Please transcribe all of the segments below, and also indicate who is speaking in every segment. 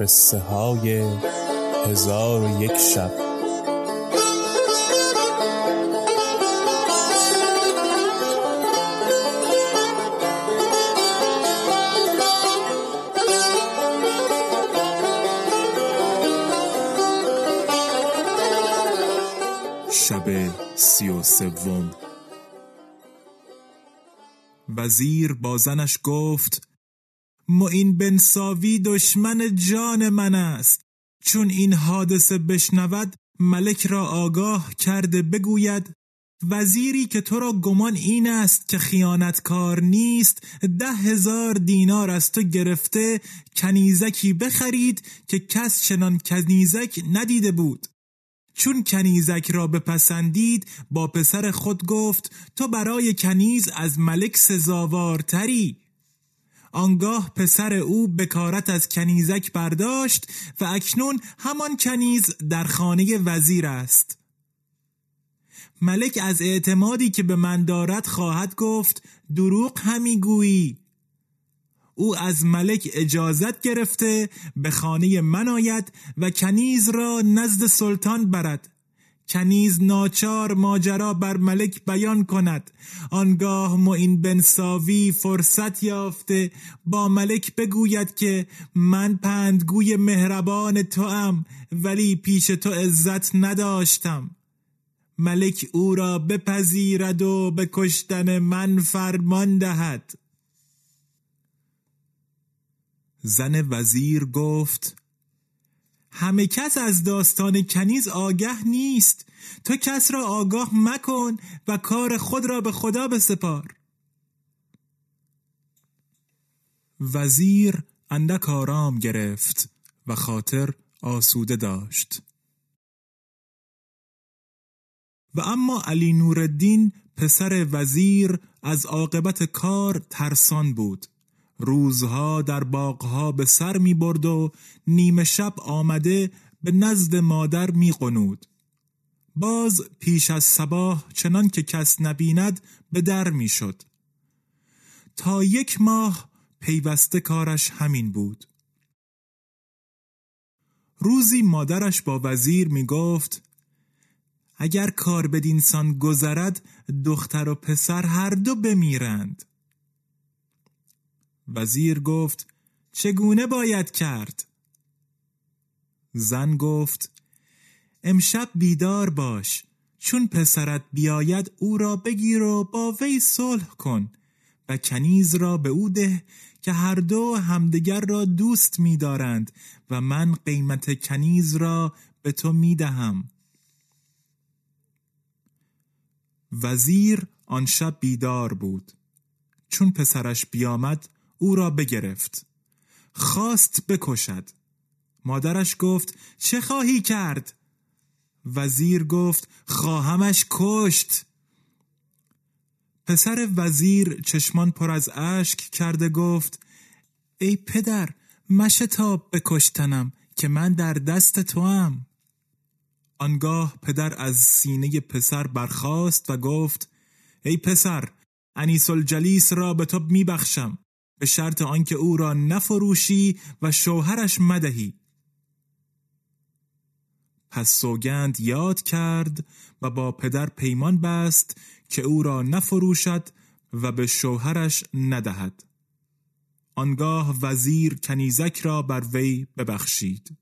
Speaker 1: قصه های هزار و یک شب.
Speaker 2: شب سی و سوم. وزیر با زنش گفت معین بن ساوی دشمن جان من است. چون این حادثه بشنود ملک را آگاه کرده بگوید وزیری که تو را گمان این است که خیانتکار نیست ده هزار دینار از تو گرفته کنیزکی بخرید که کس چنان کنیزک ندیده بود. چون کنیزک را بپسندید با پسر خود گفت تو برای کنیز از ملک سزاوارتری. آنگاه پسر او بکارت از کنیزک برداشت و اکنون همان کنیز در خانه وزیر است. ملک از اعتمادی که به من دارد خواهد گفت دروغ همی گویی. او از ملک اجازت گرفته به خانه من آید و کنیز را نزد سلطان برد. کنیز ناچار ماجرا بر ملک بیان کند. آنگاه معین بن ساوی فرصت یافته با ملک بگوید که من پندگوی مهربان تو ام ولی پیش تو عزت نداشتم. ملک او را بپذیرد و به کشتن من فرمان دهد. زن وزیر گفت همه کس از داستان کنیز آگه نیست. تو کس را آگاه مکن و کار خود را به خدا بسپار. وزیر اندک آرام گرفت و خاطر آسوده داشت. و اما علی نورالدین پسر وزیر از عاقبت کار ترسان بود. روزها در باغها به سر می برد و نیمه شب آمده به نزد مادر می قنود. باز پیش از صباح چنان که کس نبیند به در می شد. تا یک ماه پیوسته کارش همین بود. روزی مادرش با وزیر می گفت اگر کار بدینسان گذرد دختر و پسر هر دو بمیرند. وزیر گفت چگونه باید کرد؟ زن گفت امشب بیدار باش چون پسرت بیاید او را بگیر و با وی صلح کن و کنیز را به او ده که هر دو همدیگر را دوست می‌دارند و من قیمت کنیز را به تو می‌دهم وزیر آن شب بیدار بود چون پسرش بیامد او را بگرفت. خواست بکشد. مادرش گفت چه خواهی کرد؟ وزیر گفت خواهمش کشت. پسر وزیر چشمان پر از اشک کرده گفت ای پدر مشتاب بکشتنم که من در دست تو هم. آنگاه پدر از سینه پسر برخاست و گفت ای پسر انیس الجلیس را به تو میبخشم. به شرط آنکه او را نفروشی و شوهرش مدهی. پس سوگند یاد کرد و با پدر پیمان بست که او را نفروشد و به شوهرش ندهد. آنگاه وزیر کنیزک را بر وی ببخشید.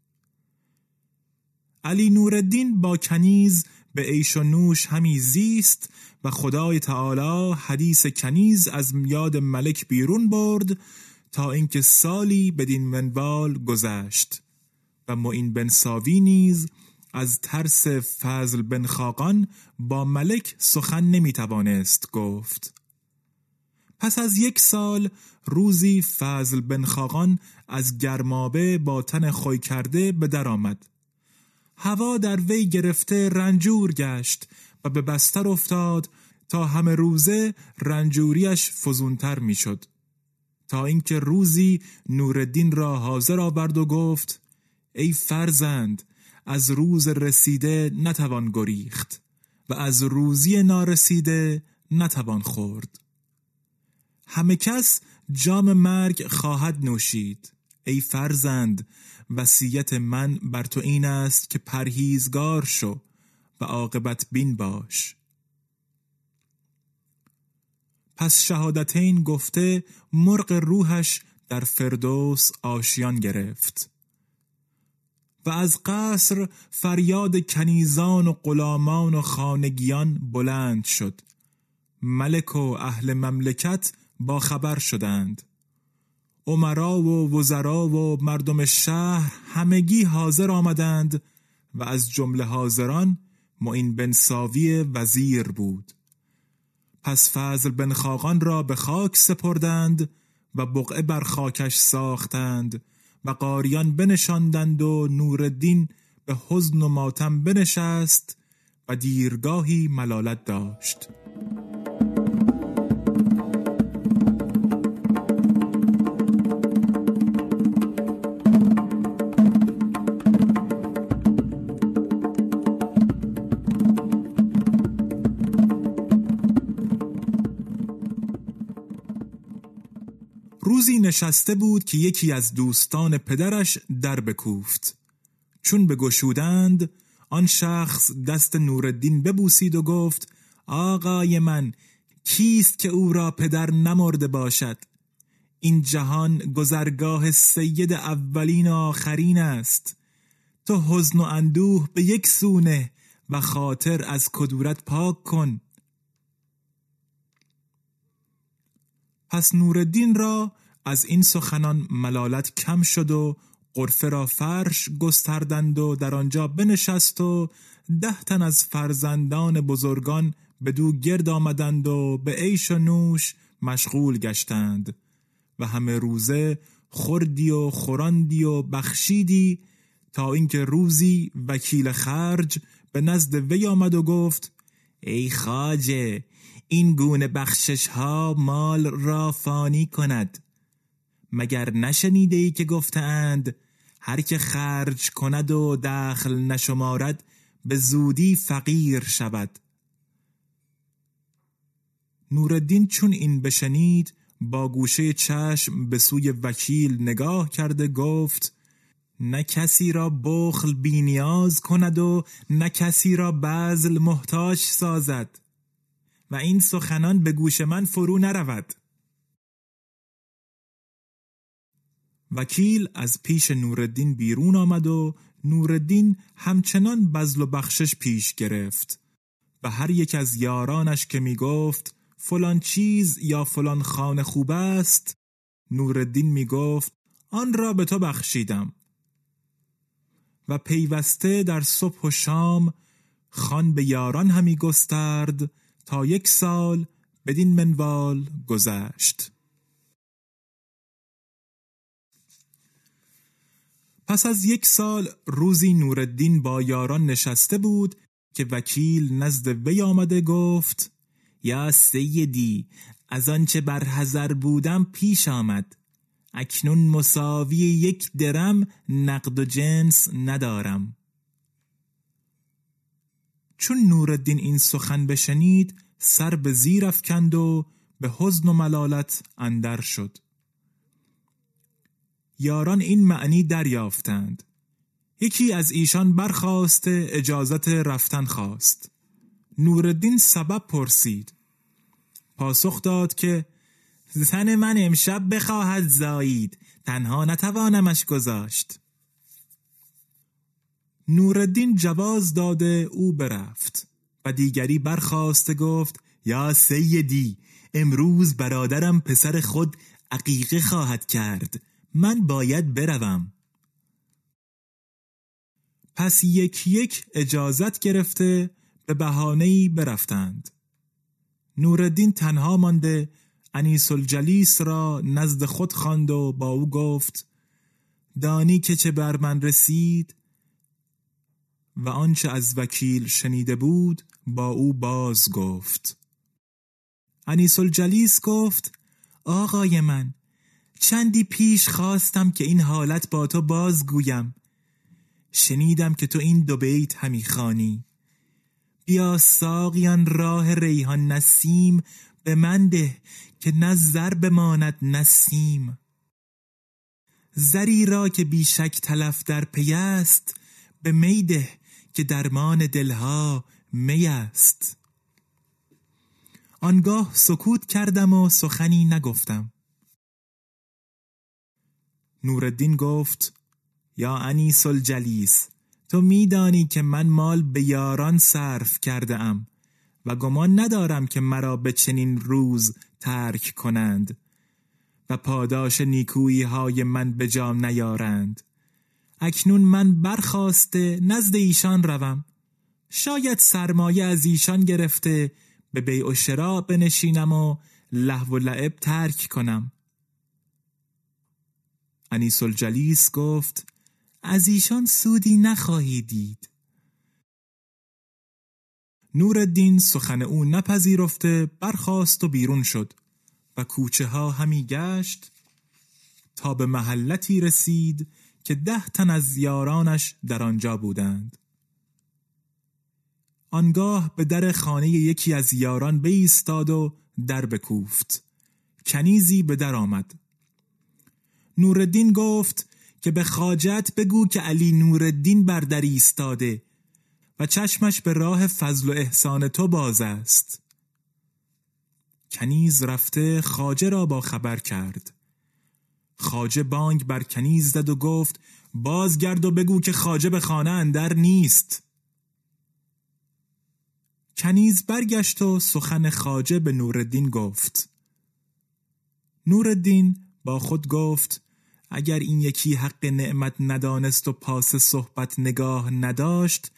Speaker 2: علی نوردین با کنیز به عیش و نوش همی زیست و خدای تعالی حدیث کنیز از یاد ملک بیرون برد تا اینکه سالی بدین منوال گذشت. و معین بن ساوی نیز از ترس فضل بن خاقان با ملک سخن نمی‌توانست گفت. پس از یک سال روزی فضل بن خاقان از گرمابه با تن خوی کرده به در آمد. هوا در وی گرفته رنجور گشت و به بستر افتاد تا همه روزه رنجوریش فزونتر می‌شد. تا اینکه روزی نوردین را حاضر آورد و گفت ای فرزند از روز رسیده نتوان گریخت و از روزی نارسیده نتوان خورد. همه کس جام مرگ خواهد نوشید. ای فرزند وصیت من بر تو این است که پرهیزگار شو و عاقبت بین باش. پس شهادتین گفته مرغ روحش در فردوس آشیان گرفت و از قصر فریاد کنیزان و غلامان و خانگیان بلند شد. ملک و اهل مملکت با خبر شدند. عمرا و وزرا و مردم شهر همگی حاضر آمدند و از جمله حاضران معین بن ساوی وزیر بود. پس فضل بن خاقان را به خاک سپردند و بقعه بر خاکش ساختند و قاریان بنشاندند و نورالدین به حزن و ماتم بنشست و دیرگاهی ملالت داشت. نشسته بود که یکی از دوستان پدرش در بکوفت. چون به گشودند آن شخص دست نوردین ببوسید و گفت آقای من کیست که او را پدر نمرده باشد؟ این جهان گذرگاه سید اولین و آخرین است. تو حزن و اندوه به یک سونه و خاطر از کدورت پاک کن. پس نوردین را از این سخنان ملالت کم شد و قرفه را فرش گستردند و در آنجا بنشست و ده تن از فرزندان بزرگان به دو گرد آمدند و به عیش و نوش مشغول گشتند و همه روزه خوردی و خوراندی و بخشیدی تا اینکه روزی وکیل خرج به نزد وی آمد و گفت ای خاجه این گونه بخشش ها مال را فانی کند. مگر نشنیده ای که گفتند هر که خرج کند و دخل نشمارد به زودی فقیر شود. نوردین چون این بشنید با گوشه چشم به سوی وکیل نگاه کرده گفت نه کسی را بخل بینیاز کند و نه کسی را بزل محتاج سازد. و این سخنان به گوش من فرو نرود. وکیل از پیش نوردین بیرون آمد و نوردین همچنان بزل و بخشش پیش گرفت و هر یک از یارانش که می گفت فلان چیز یا فلان خانه خوب است؟ نوردین می گفت آن را به تو بخشیدم. و پیوسته در صبح و شام خان به یاران همی گسترد تا یک سال بدین منوال گذشت. پس از یک سال روزی نوردین با یاران نشسته بود که وکیل نزد وی آمده گفت یا سیدی از آنچه بر حذر بودم پیش آمد. اکنون مساوی یک درم نقد و جنس ندارم. چون نوردین این سخن بشنید سر به زیر افکند و به حزن و ملالت اندر شد. یاران این معنی دریافتند. یکی از ایشان برخواست اجازت رفتن خواست. نوردین سبب پرسید. پاسخ داد که زن من امشب بخواهد زایید. تنها نتوانمش گذاشت. نوردین جواز داده او برفت و دیگری برخواست گفت یا سیدی امروز برادرم پسر خود عقیقه خواهد کرد. من باید بروم. پس یک یک اجازت گرفته به بهانه‌ای برفتند. نوردین تنها مانده انیس الجلیس را نزد خود خواند و با او گفت دانی که چه بر من رسید و آنچه از وکیل شنیده بود با او باز گفت. انیس الجلیس گفت آقای من چندی پیش خواستم که این حالت با تو بازگویم. شنیدم که تو این دو بیت همی خانی بیا ساقیان راه ریحان نسیم به من ده که نه زر بماند نسیم. زری را که بیشک تلف در پی است به میده که درمان دلها می است. آنگاه سکوت کردم و سخنی نگفتم. نوردین گفت یا انیس الجلیس تو میدانی که من مال به یاران صرف کرده ام و گمان ندارم که مرا به چنین روز ترک کنند و پاداش نیکویی های من به جا نیارند. اکنون من برخواسته نزد ایشان روم. شاید سرمایه از ایشان گرفته به بیع و شرا بنشینم و لحو و لعب ترک کنم. انیس الجلیس گفت از ایشان سودی نخواهی دید. نورالدین سخن او نپذیرفته برخاست و بیرون شد و کوچه ها همی گشت تا به محلتی رسید که ده تن از یارانش در آنجا بودند. آنگاه به در خانه یکی از یاران بایستاد و در بکوفت. کنیزی به در آمد. نوردین گفت که به خاجت بگو که علی نوردین بر در ایستاده و چشمش به راه فضل و احسان تو باز است. کنیز رفته خاجه را با خبر کرد. خاجه بانگ بر کنیز زد و گفت بازگرد و بگو که خاجه به خانه اندر نیست. کنیز برگشت و سخن خاجه به نوردین گفت. نوردین با خود گفت اگر این یکی حق نعمت ندانست و پاس صحبت نگاه نداشت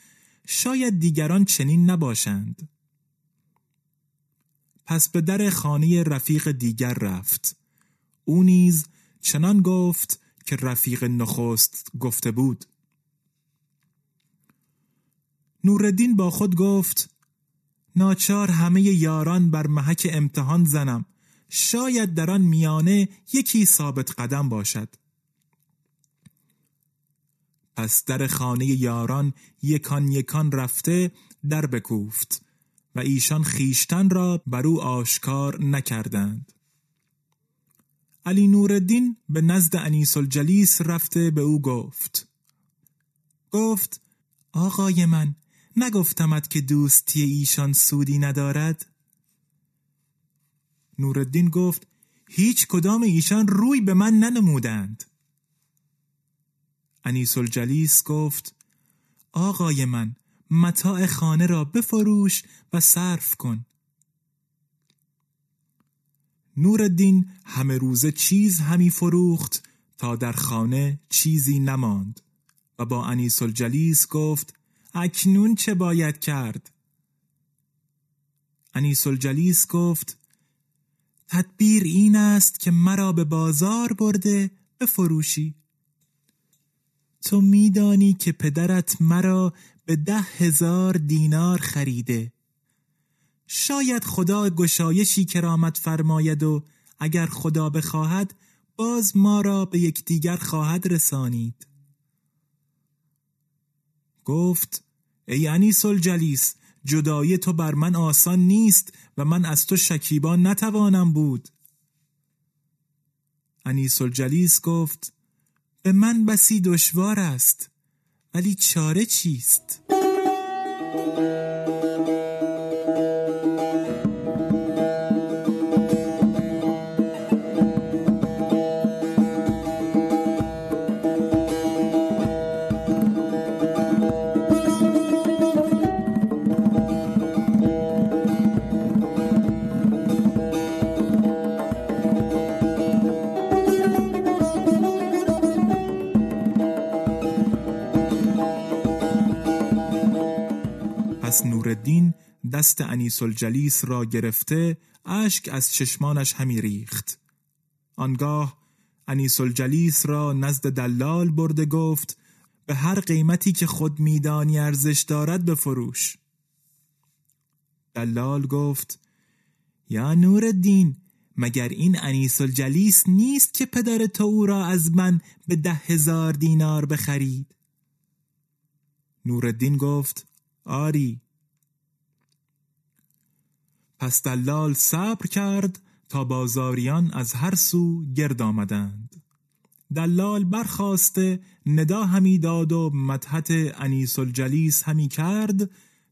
Speaker 2: شاید دیگران چنین نباشند. پس به در خانه رفیق دیگر رفت. او نیز چنان گفت که رفیق نخست گفته بود. نوردین با خود گفت ناچار همه یاران بر محک امتحان زنم. شاید در آن میانه یکی ثابت قدم باشد. پس در خانه یاران یکان یکان رفته در بکوفت و ایشان خیشتن را بر او آشکار نکردند. علی نوردین به نزد انیس الجلیس رفته به او گفت گفت آقای من نگفتمت که دوستی ایشان سودی ندارد؟ نوردین گفت هیچ کدام ایشان روی به من ننمودند. انیس الجلیس گفت آقای من متاع خانه را بفروش و صرف کن. نوردین همه روزه چیز همی فروخت تا در خانه چیزی نماند و با انیس الجلیس گفت اکنون چه باید کرد؟ انیس الجلیس گفت تدبیر این است که مرا به بازار برده بفروشی. تو میدانی که پدرت مرا به ده هزار دینار خریده. شاید خدا گشایشی کرامت فرماید و اگر خدا بخواهد باز ما را به یکدیگر خواهد رسانید. گفت ای انیس الجلیس جدایی تو بر من آسان نیست و من از تو شکیبا نتوانم بود. انیس الجلیس گفت به من بسی دشوار است ولی چاره چیست؟ دست انیس الجلیس را گرفته اشک از چشمانش همی ریخت. آنگاه انیس الجلیس را نزد دلال برده گفت به هر قیمتی که خود میدانی ارزش دارد بفروش. دلال گفت یا نوردین مگر این انیس الجلیس نیست که پدر تو او را از من به ده هزار دینار بخرید؟ نوردین گفت آری پس دلال صبر کرد تا بازاریان از هر سو گرد آمدند. دلال برخواسته ندا همی داد و مدحت انیس الجلیس همی کرد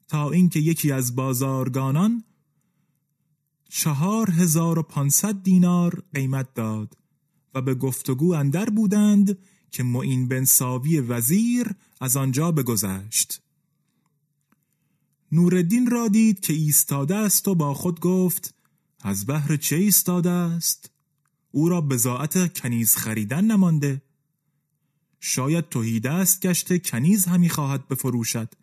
Speaker 2: تا اینکه یکی از بازارگانان چهار هزار و پانصد دینار قیمت داد و به گفتگو اندر بودند که معین بن ساوی وزیر از آنجا بگذشت. نوردین را دید که ایستاده است و با خود گفت از بهر چه ایستاده است؟ او را بزاعت کنیز خریدن نمانده. شاید توهیده است گشته کنیز همی خواهد بفروشد.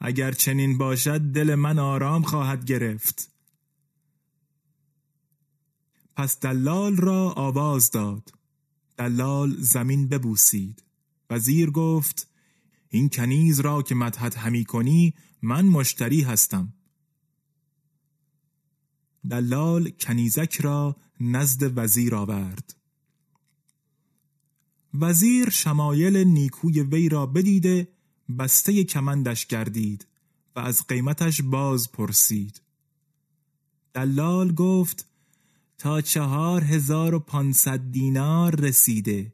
Speaker 2: اگر چنین باشد دل من آرام خواهد گرفت. پس دلال را آواز داد. دلال زمین ببوسید. وزیر گفت این کنیز را که مدحت همی کنی من مشتری هستم. دلال کنیزک را نزد وزیر آورد. وزیر شمایل نیکوی وی را بدیده بسته کمندش گردید و از قیمتش باز پرسید. دلال گفت تا چهار هزار و پانصد دینار رسیده.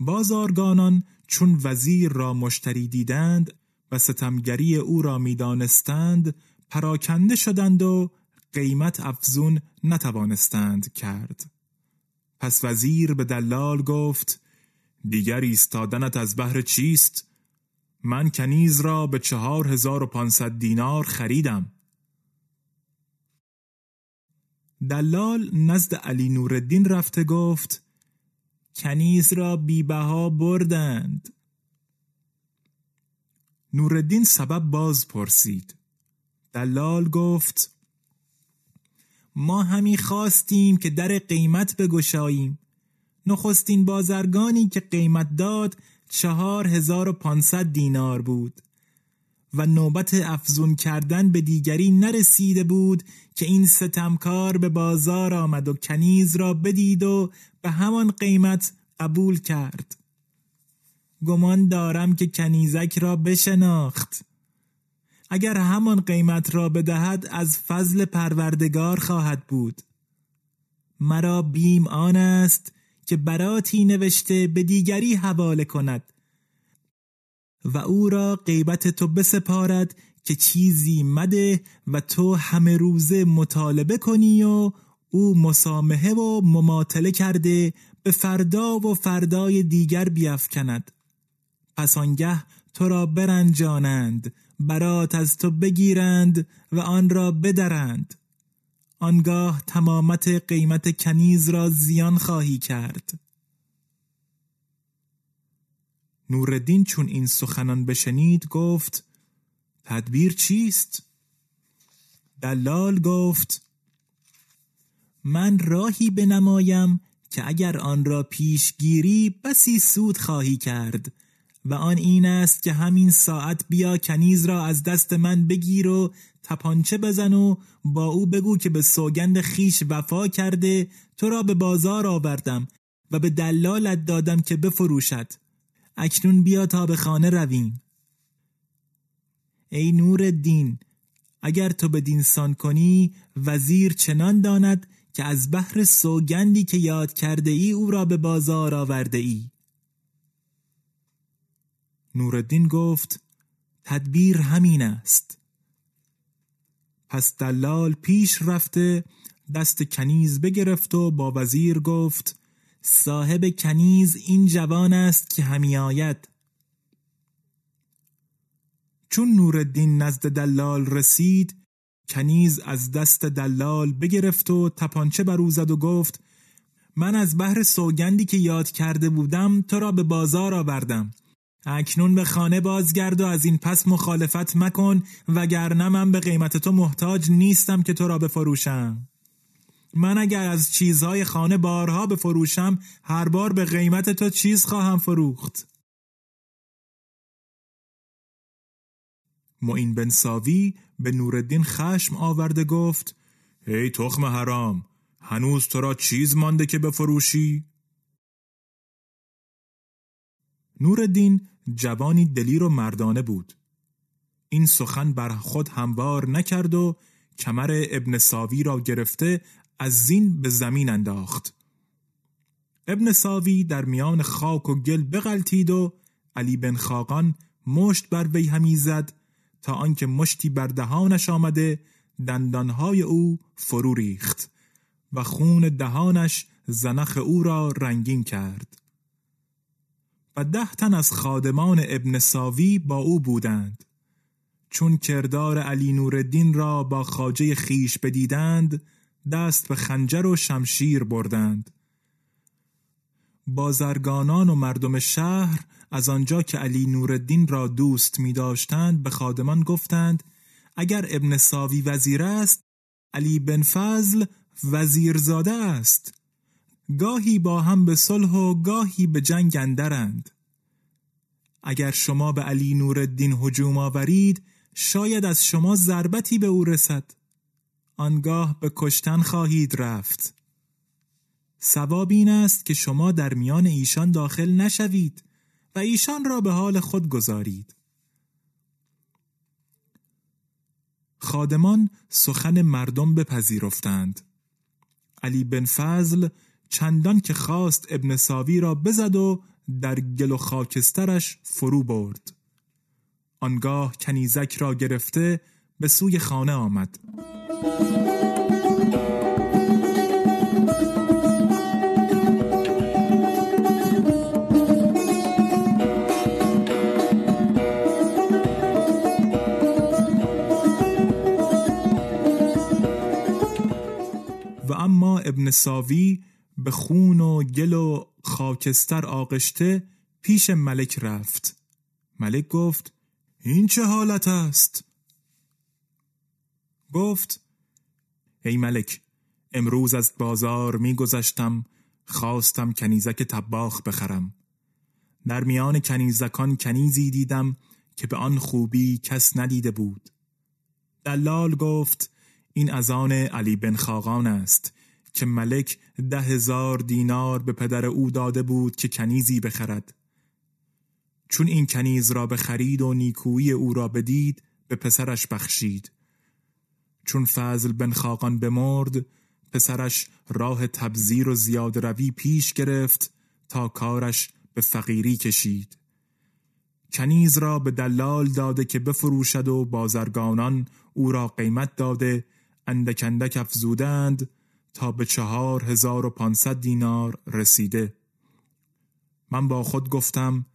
Speaker 2: بازارگانان چون وزیر را مشتری دیدند و ستمگری او را می‌دانستند پراکنده شدند و قیمت افزون نتوانستند کرد پس وزیر به دلال گفت دیگر ایستادنت از بهر چیست؟ من کنیز را به چهار هزار و پانصد دینار خریدم دلال نزد علی نوردین رفته گفت کنیز را بیبها بردند. نوردین سبب باز پرسید. دلال گفت ما همی خواستیم که در قیمت بگشاییم. نخستین بازرگانی که قیمت داد چهار هزار و پانصد دینار بود. و نوبت افزون کردن به دیگری نرسیده بود که این ستمکار به بازار آمد و کنیز را بدید و به همان قیمت قبول کرد. گمان دارم که کنیزک را بشناخت. اگر همان قیمت را بدهد از فضل پروردگار خواهد بود. مرا بیم آن است که براتی نوشته به دیگری حواله کند و او را غیبت تو بسپارد که چیزی مده و تو همه روزه مطالبه کنی و او مسامحه و مماطله کرده به فردا و فردای دیگر بیافکند. پس آنگه تو را برنجانند برات از تو بگیرند و آن را بدرند. آنگاه تمامت قیمت کنیز را زیان خواهی کرد. نوردین چون این سخنان بشنید گفت تدبیر چیست؟ دلال گفت من راهی بنمایم که اگر آن را پیشگیری بسی سود خواهی کرد و آن این است که همین ساعت بیا کنیز را از دست من بگیر و تپانچه بزن و با او بگو که به سوگند خیش وفا کرده تو را به بازار آوردم و به دلالت دادم که بفروشد اکنون بیا تا به خانه رویم. ای نور دین اگر تو به دینسان کنی وزیر چنان داند که از بحر سوگندی که یاد کرده ای او را به بازار آورده ای نوردین گفت تدبیر همین است. پس دلال پیش رفته دست کنیز بگرفت و با وزیر گفت صاحب کنیز این جوان است که همی آید. چون نوردین نزد دلال رسید کنیز از دست دلال بگرفت و تپانچه بر زد و گفت من از بحر سوگندی که یاد کرده بودم تو را به بازار آوردم. اکنون به خانه بازگرد و از این پس مخالفت مکن وگرنه من به قیمت تو محتاج نیستم که تو را بفروشم. من اگر از چیزهای خانه بارها بفروشم هر بار به قیمت تو چیز خواهم فروخت معین بن ساوی به نوردین خشم آورده گفت ای تخم حرام هنوز تو را چیز مانده که بفروشی؟ نوردین جوانی دلیر و مردانه بود این سخن بر خود هموار نکرد و کمر ابن ساوی را گرفته از زین به زمین انداخت. ابن ساوی در میان خاک و گل بغلتید و علی بن خاقان مشت بر وی همی زد تا آنکه مشتی بر دهانش آمده دندانهای او فرو ریخت و خون دهانش زنخ او را رنگین کرد. و ده تن از خادمان ابن ساوی با او بودند. چون کردار علی نوردین را با خاجه خیش بدیدند دست به خنجر و شمشیر بردند. بازرگانان و مردم شهر از آنجا که علی نوردین را دوست می داشتند به خادمان گفتند اگر ابن ساوی وزیر است علی بن فضل وزیرزاده است. گاهی با هم به صلح و گاهی به جنگ اندرند. اگر شما به علی نوردین هجوم آورید شاید از شما ضربتی به او رسد. آنگاه به کشتن خواهید رفت. سواب این است که شما در میان ایشان داخل نشوید و ایشان را به حال خود گذارید. خادمان سخن مردم بپذیرفتند. علی بن فضل چندان که خواست ابن ساوی را بزد و در گل و خاکسترش فرو برد. آنگاه کنیزک را گرفته به سوی خانه آمد. و اما ابن ساوی به خون و گل و خاکستر آغشته پیش ملک رفت ملک گفت این چه حالت است؟ گفت ای ملک امروز از بازار میگذشتم خواستم کنیزک تباخ بخرم. در میان کنیزکان کنیزی دیدم که به آن خوبی کس ندیده بود. دلال گفت این از آن علی بن خاقان است که ملک ده هزار دینار به پدر او داده بود که کنیزی بخرد. چون این کنیز را بخرید و نیکویی او را بدید به پسرش بخشید. چون فضل بن خاقان بمرد پسرش راه تبذیر و زیاد روی پیش گرفت تا کارش به فقیری کشید. کنیز را به دلال داده که بفروشد و بازرگانان او را قیمت داده اندک اندک افزودند تا به چهار هزار و پانصد دینار رسیده. من با خود گفتم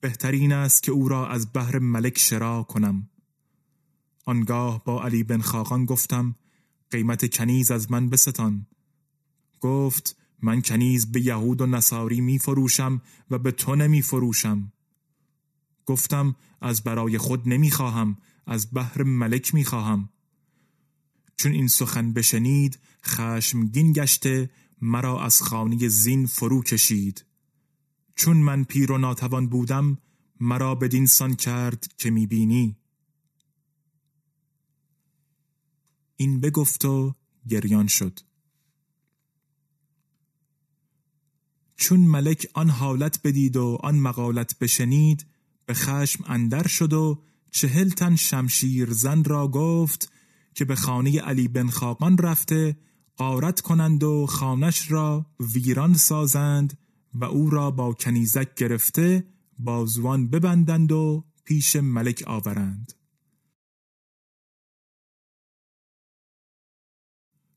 Speaker 2: بهترین است که او را از بحر ملک شرا کنم. آنگاه با علی بن خاقان گفتم قیمت کنیز از من بستان. گفت من کنیز به یهود و نصاری می فروشم و به تو نمی فروشم گفتم از برای خود نمی خواهم از بحر ملک می خواهم چون این سخن بشنید خشمگین گشته مرا از خانه زین فرو کشید. چون من پیر و ناتوان بودم مرا بدین سان کرد که می‌بینی. این بگفت و گریان شد. چون ملک آن حالت بدید و آن مقالت بشنید به خشم اندر شد و چهل تن شمشیر زن را گفت که به خانه علی بن خاقان رفته قارت کنند و خانش را ویران سازند و او را با کنیزک گرفته بازوان ببندند و پیش ملک آورند.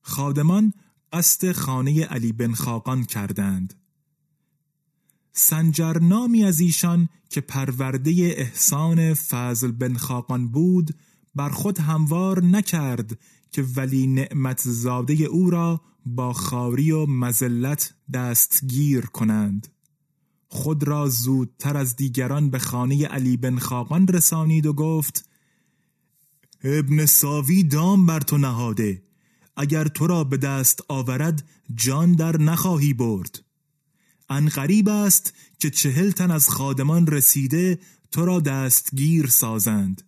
Speaker 2: خادمان قصد خانه علی بن خاقان کردند. سنجر نامی از ایشان که پرورده احسان فضل بن خاقان بود بر خود هموار نکرد که ولی نعمت زاده او را با خاری و مزلت دستگیر کنند. خود را زودتر از دیگران به خانه علی بن خاقان رسانید و گفت ابن ساوی دام بر تو نهاده اگر تو را به دست آورد جان در نخواهی برد. ان غریب است که چهل تن از خادمان رسیده تو را دستگیر سازند.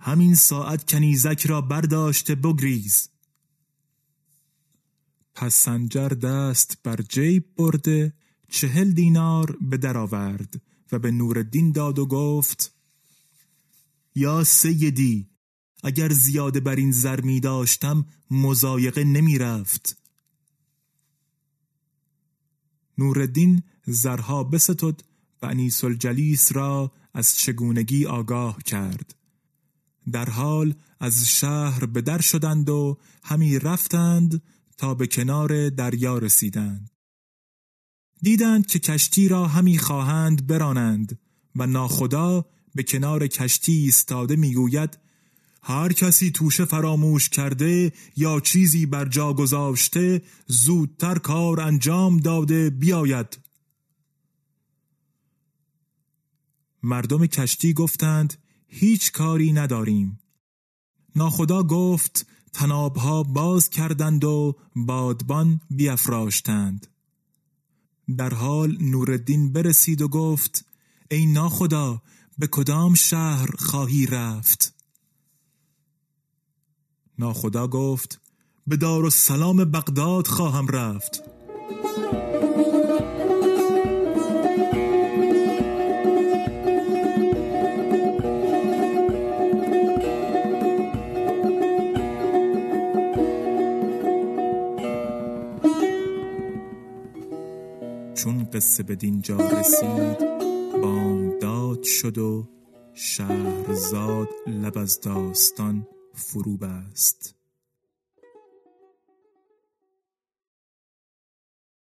Speaker 2: همین ساعت کنیزک را برداشته بگریز. پس سنجر دست بر جیب برده چهل دینار به در آورد و به نوردین داد و گفت یا سیدی اگر زیاده بر این زر می داشتم مزایقه نمی رفت. نوردین زرها بستد و انیس الجلیس را از چگونگی آگاه کرد. در حال از شهر به در شدند و همی رفتند تا به کنار دریا رسیدند. دیدند که کشتی را همی خواهند برانند و ناخدا به کنار کشتی ایستاده می‌گوید هر کسی توشه فراموش کرده یا چیزی بر جا گذاشته زودتر کار انجام داده بیاید. مردم کشتی گفتند هیچ کاری نداریم. ناخدا گفت تنابها باز کردند و بادبان بیافراشتند. در حال نوردین برسید و گفت ای ناخدا به کدام شهر خواهی رفت؟ ناخدا گفت به دار و سلام بغداد خواهم رفت. چون قصه به دینجا رسید بامداد شد و شهرزاد لب از داستان فرو بست